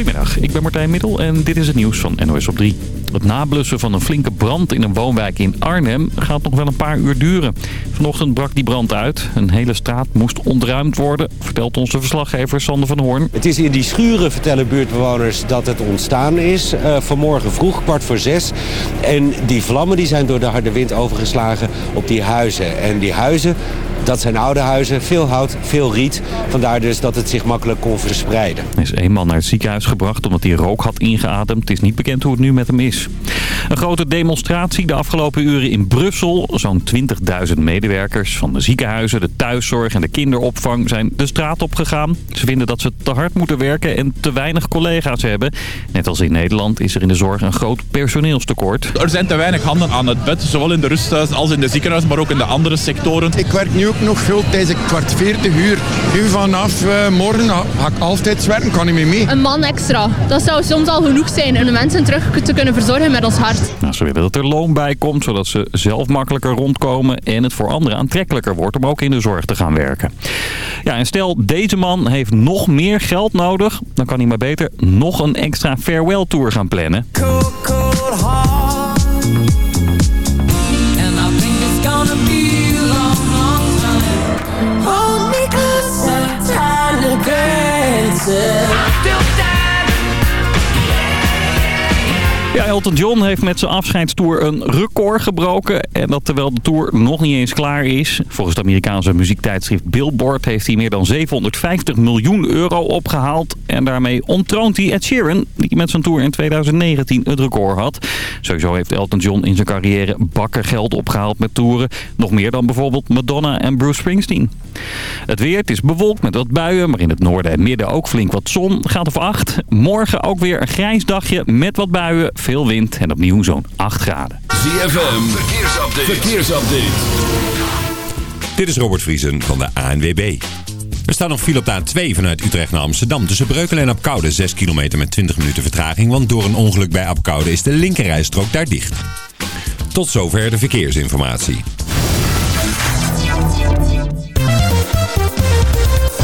Goedemiddag, ik ben Martijn Middel en dit is het nieuws van NOS op 3. Het nablussen van een flinke brand in een woonwijk in Arnhem gaat nog wel een paar uur duren. Vanochtend brak die brand uit. Een hele straat moest ontruimd worden, vertelt onze verslaggever Sander van Hoorn. Het is in die schuren, vertellen buurtbewoners, dat het ontstaan is. Uh, vanmorgen vroeg, kwart voor zes. En die vlammen die zijn door de harde wind overgeslagen op die huizen. En die huizen, dat zijn oude huizen, veel hout, veel riet. Vandaar dus dat het zich makkelijk kon verspreiden. Er is één man naar het ziekenhuis gebracht omdat hij rook had ingeademd. Het is niet bekend hoe het nu met hem is. Een grote demonstratie de afgelopen uren in Brussel. Zo'n 20.000 medewerkers van de ziekenhuizen, de thuiszorg en de kinderopvang zijn de straat opgegaan. Ze vinden dat ze te hard moeten werken en te weinig collega's hebben. Net als in Nederland is er in de zorg een groot personeelstekort. Er zijn te weinig handen aan het bed, zowel in de rusthuis als in de ziekenhuis, maar ook in de andere sectoren. Ik werk nu ook nog veel tijdens kwart 40 uur. Nu vanaf uh, morgen ga ik altijd werken, kan ik mee mee. Een man extra, dat zou soms al genoeg zijn om de mensen terug te kunnen verzorgen met ons hart. Nou, ze willen dat er loon bij komt, zodat ze zelf makkelijker rondkomen en het voor anderen aantrekkelijker wordt om ook in de zorg te gaan werken. Ja, en stel deze man heeft nog meer geld nodig, dan kan hij maar beter nog een extra farewell tour gaan plannen. Cold, cold myself Elton John heeft met zijn afscheidstour een record gebroken. En dat terwijl de tour nog niet eens klaar is. Volgens het Amerikaanse muziektijdschrift Billboard heeft hij meer dan 750 miljoen euro opgehaald. En daarmee ontroont hij Ed Sheeran, die met zijn tour in 2019 het record had. Sowieso heeft Elton John in zijn carrière bakken geld opgehaald met toeren. Nog meer dan bijvoorbeeld Madonna en Bruce Springsteen. Het weer, het is bewolkt met wat buien, maar in het noorden en midden ook flink wat zon. Gaat of 8. Morgen ook weer een grijs dagje met wat buien veel wind en opnieuw zo'n 8 graden. ZFM, verkeersupdate. verkeersupdate. Dit is Robert Vriesen van de ANWB. Er staat nog file op de A2 vanuit Utrecht naar Amsterdam. Tussen Breukelen en Apkoude 6 kilometer met 20 minuten vertraging. Want door een ongeluk bij Apkoude is de linkerrijstrook daar dicht. Tot zover de verkeersinformatie.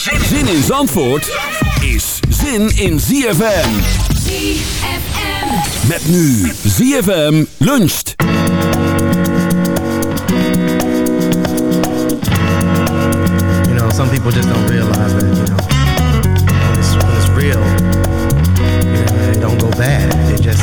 Zin in Zandvoort is zin in ZFM. ZFM. Met nu ZFM luncht. You know, some people just don't realize that, you know, when it's, when it's real, you know, it don't go bad. It just,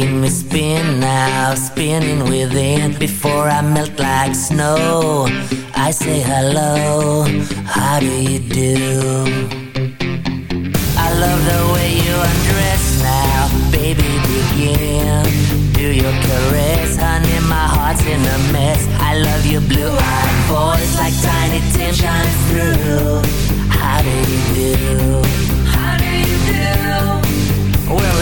making me spin now, spinning within. Before I melt like snow, I say hello. How do you do? I love the way you undress now, baby. Begin. Do your caress, honey. My heart's in a mess. I love your blue-eyed voice like tiny Tim shines through. How do you do? How do you do?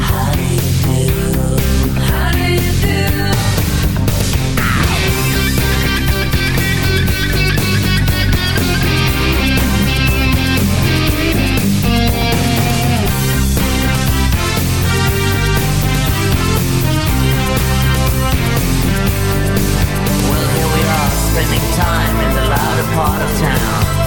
How do you do? How do you do? Spending time in the louder part of town.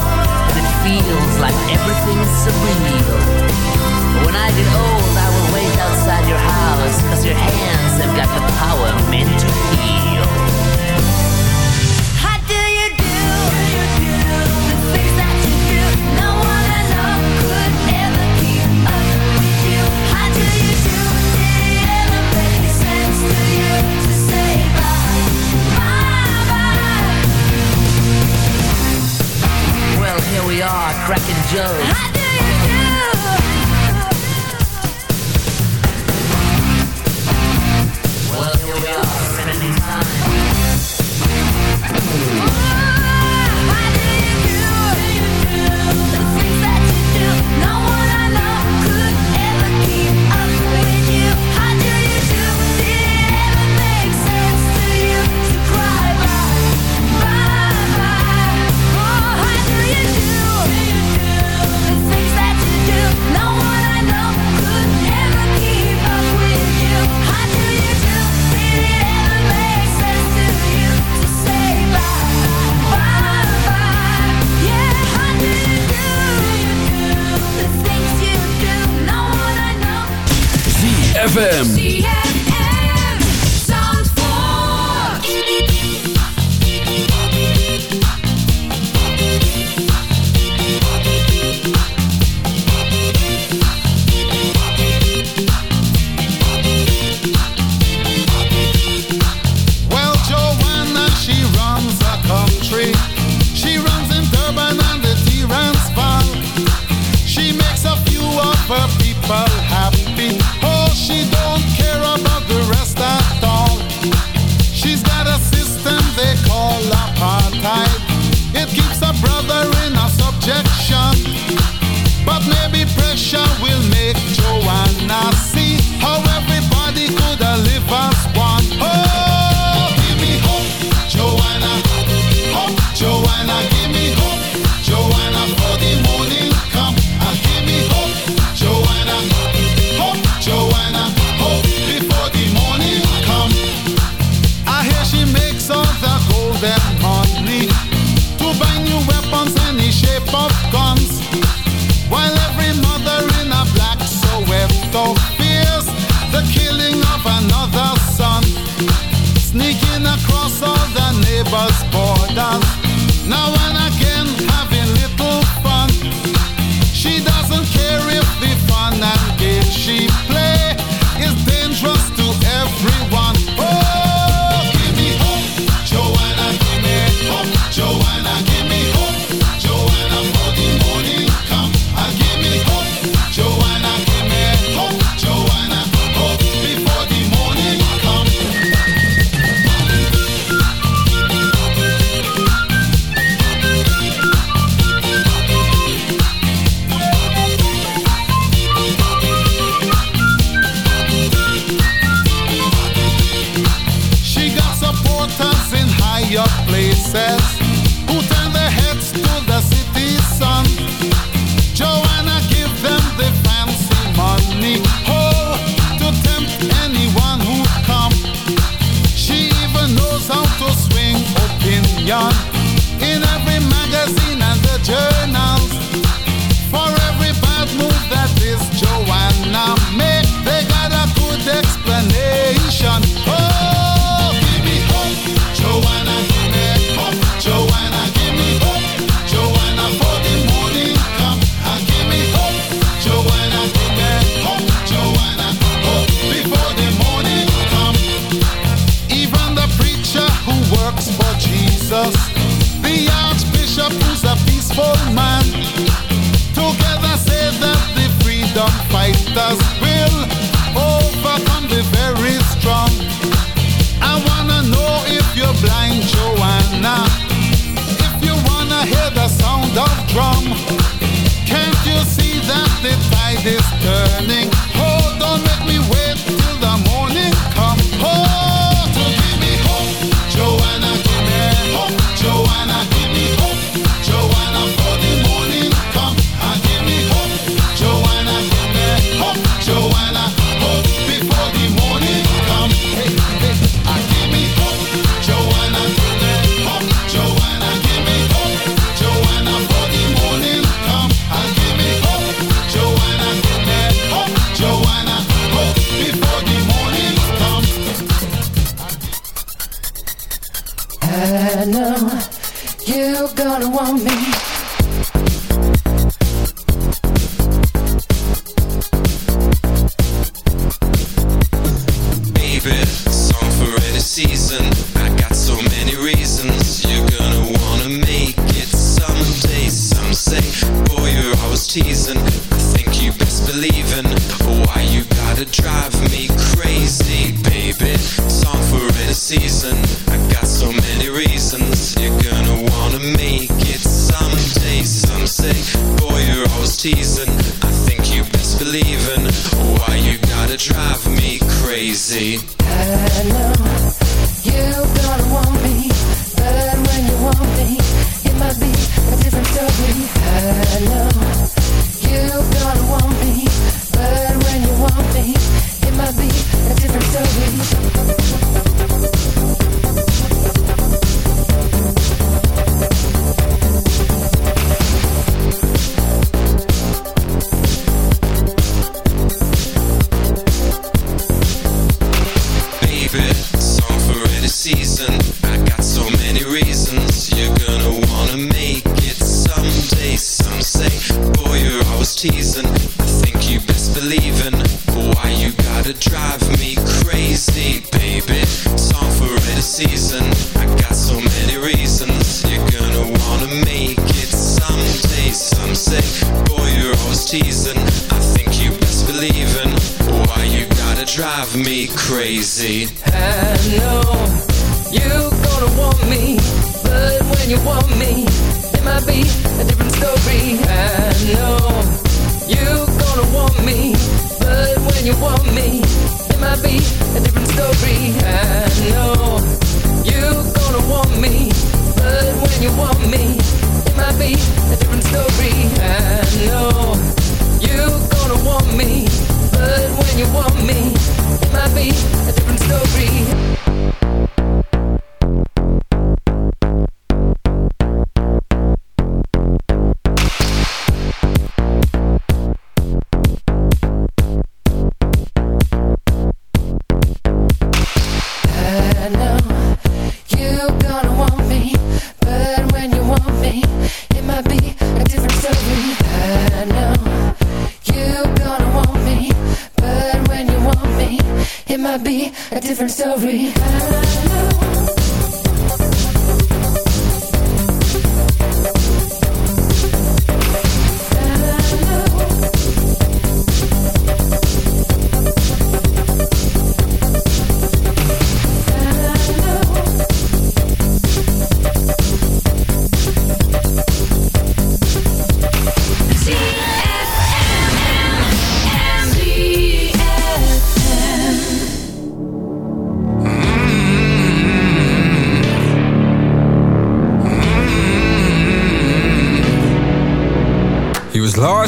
season.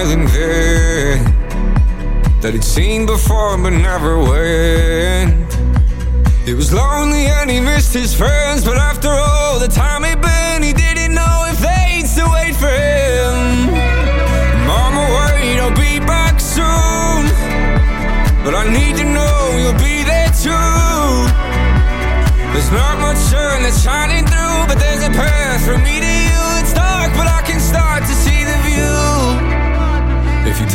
island there that he'd seen before but never went. He was lonely and he missed his friends, but after all the time he'd been, he didn't know if they'd still wait for him. Mama, wait, I'll be back soon. But I need to know you'll be there too. There's not much sun that's shining through, but there's a path from me to you. It's dark, but I can start to see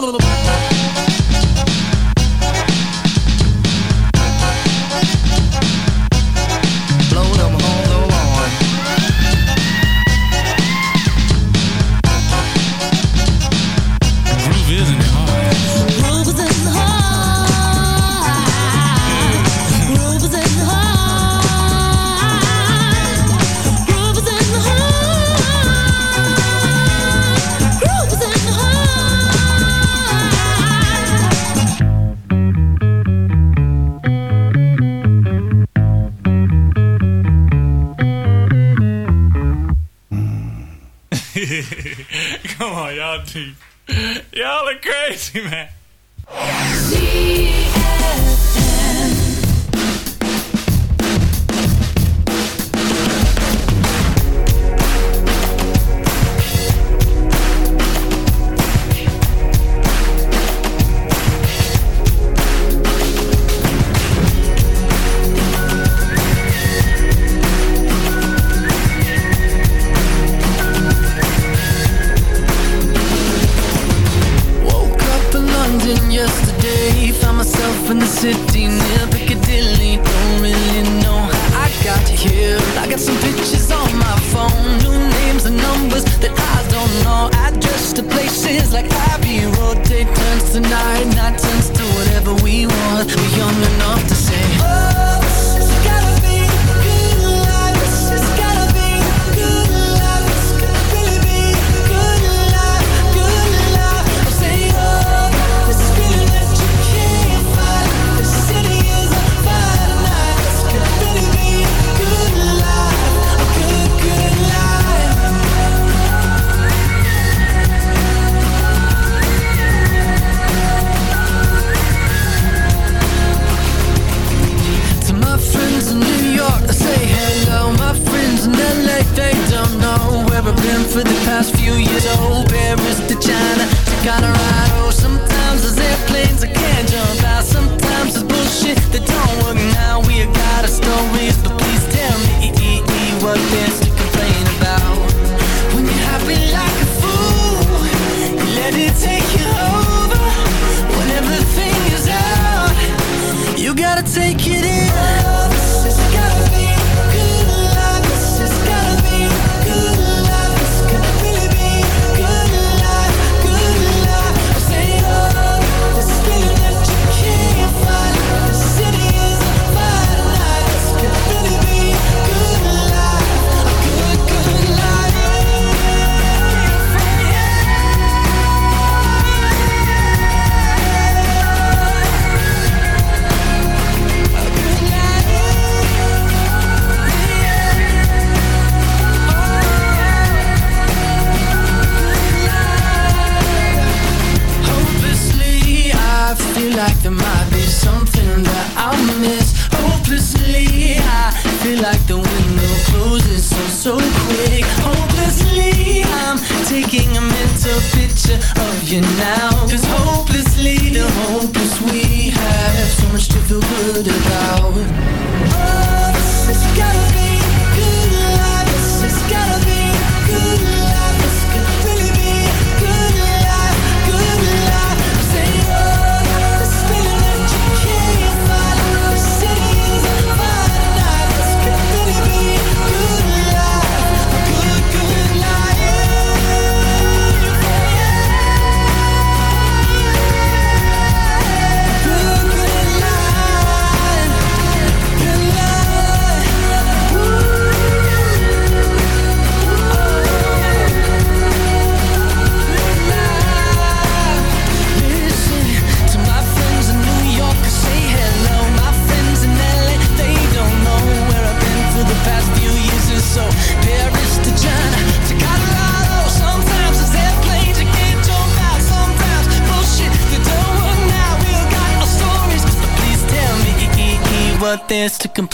little are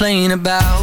complain about.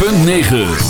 106.9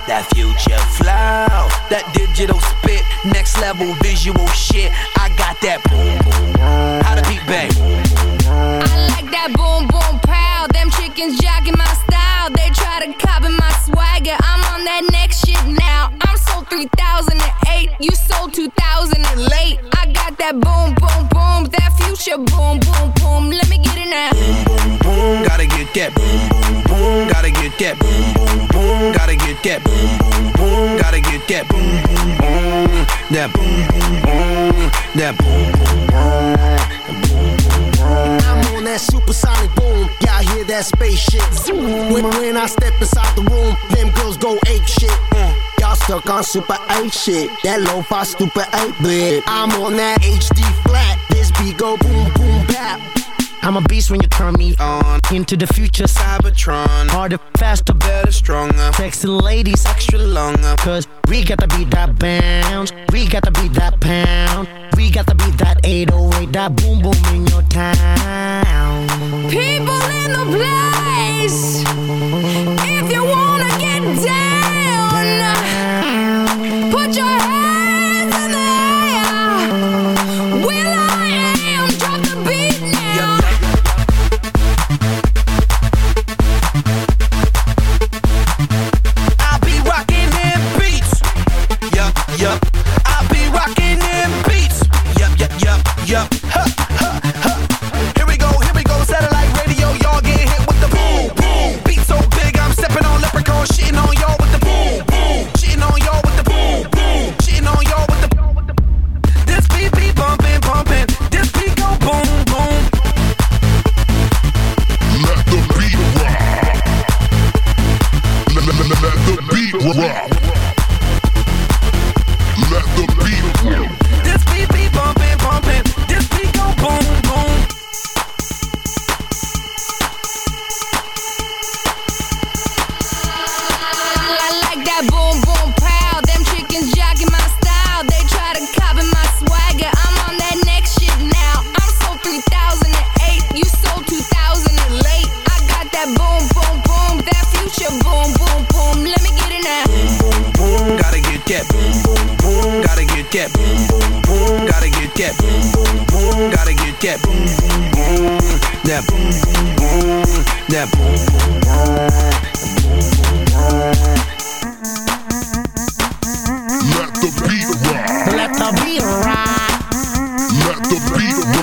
that future flow, that digital spit, next level visual shit. I got that boom boom. How to beat bang. I like that boom boom pow. Them chickens jocking my style. They try to copy my swagger. I'm on that next shit now. I'm sold 3008. You sold 2000 and late. I that boom boom boom. That future boom boom boom. Let me get it now. Boom boom. Gotta get that boom boom boom. Gotta get that boom boom boom. Gotta get that boom boom boom. Gotta get that boom boom boom. That boom boom boom. That boom boom boom. I'm on that supersonic boom. Y'all hear that spaceship? When, when I step inside the room, them girls go ape shit. Mm. Y'all stuck on super 8 shit. That lo-fi stupid 8 bit. I'm on that HD flat. This beat go boom boom bap. I'm a beast when you turn me on. Into the future, Cybertron. Harder, faster, better, stronger. Sexy ladies, extra longer. Cause we got to beat that bounce. We got to beat that pound. We got to beat that 808, that boom boom in your town. People in the place. If you wanna get down,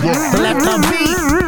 Let the beat.